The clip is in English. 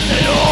Listen